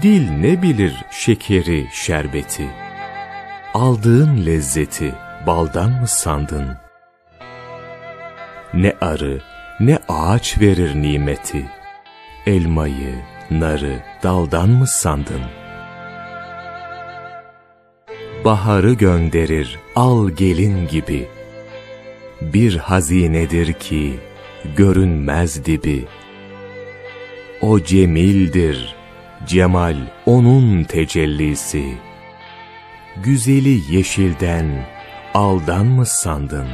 Dil ne bilir şekeri, şerbeti? Aldığın lezzeti baldan mı sandın? Ne arı, ne ağaç verir nimeti? Elmayı, narı daldan mı sandın? Baharı gönderir al gelin gibi. Bir hazinedir ki görünmez dibi. O cemildir, cemal onun tecellisi. Güzeli yeşilden aldan mı sandın?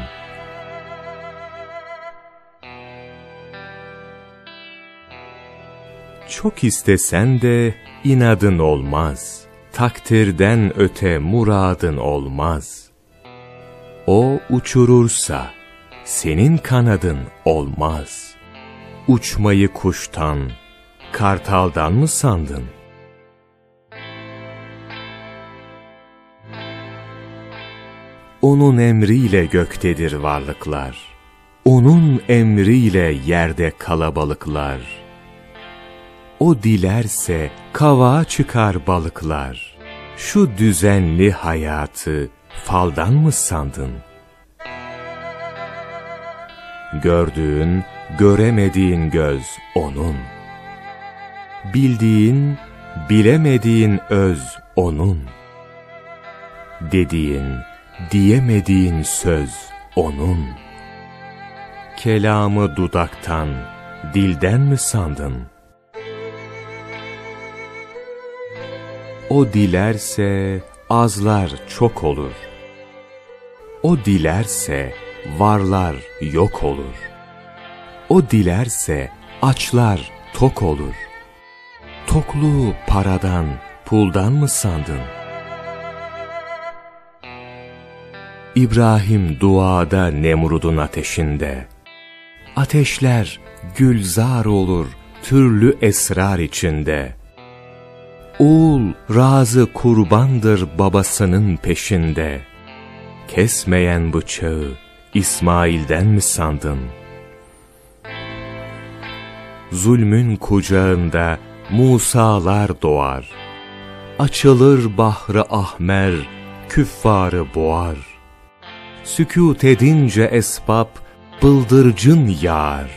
Çok istesen de inadın olmaz. Takdirden öte muradın olmaz. O uçurursa senin kanadın olmaz. Uçmayı kuştan, kartaldan mı sandın? Onun emriyle göktedir varlıklar. Onun emriyle yerde kalabalıklar. O dilerse kava çıkar balıklar. Şu düzenli hayatı faldan mı sandın? Gördüğün, göremediğin göz O'nun. Bildiğin, bilemediğin öz O'nun. Dediğin, diyemediğin söz O'nun. Kelamı dudaktan, dilden mi sandın? O dilerse azlar çok olur. O dilerse varlar yok olur. O dilerse açlar tok olur. Tokluğu paradan, puldan mı sandın? İbrahim duada Nemrud'un ateşinde. Ateşler gülzar olur türlü esrar içinde. Oğul razı kurbandır babasının peşinde. Kesmeyen bıçağı İsmail'den mi sandın? Zulmün kucağında Musalar doğar. Açılır bahrı ahmer, küffarı boğar. Sükût edince esbab, bıldırcın yağar.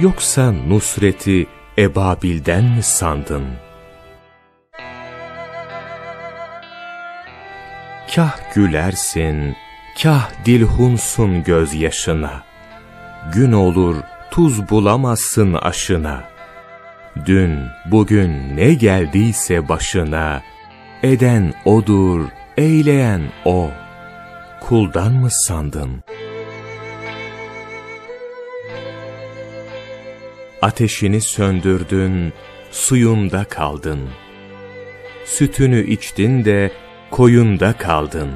Yoksa nusreti Ebabil'den mi sandın? Kah gülersin, kah dilhunsun gözyaşına. Gün olur, tuz bulamazsın aşına. Dün, bugün ne geldiyse başına, eden odur, eyleyen o. Kuldan mı sandın? Ateşini söndürdün, suyunda kaldın. Sütünü içtin de koyunda kaldın.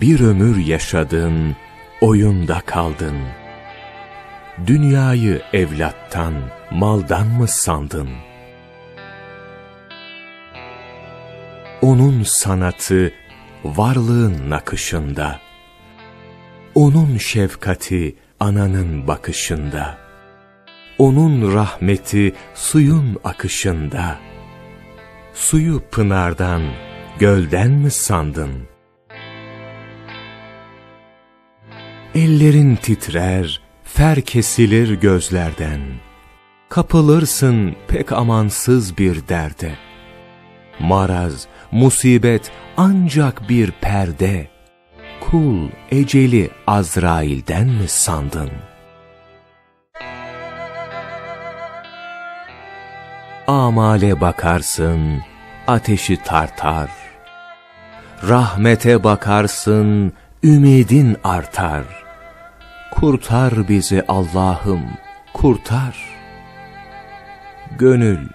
Bir ömür yaşadın, oyunda kaldın. Dünyayı evlattan, maldan mı sandın? Onun sanatı varlığın nakışında. Onun şefkati ananın bakışında. Onun rahmeti suyun akışında. Suyu pınardan, gölden mi sandın? Ellerin titrer, fer kesilir gözlerden. Kapılırsın pek amansız bir derde. Maraz, musibet ancak bir perde. Kul eceli Azrail'den mi sandın? Amale bakarsın, ateşi tartar. Rahmete bakarsın, ümidin artar. Kurtar bizi Allah'ım, kurtar. Gönül,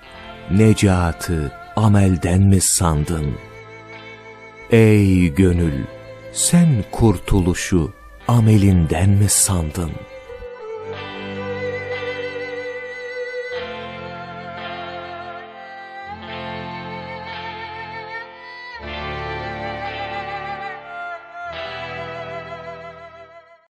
necatı amelden mi sandın? Ey gönül, sen kurtuluşu amelinden mi sandın?''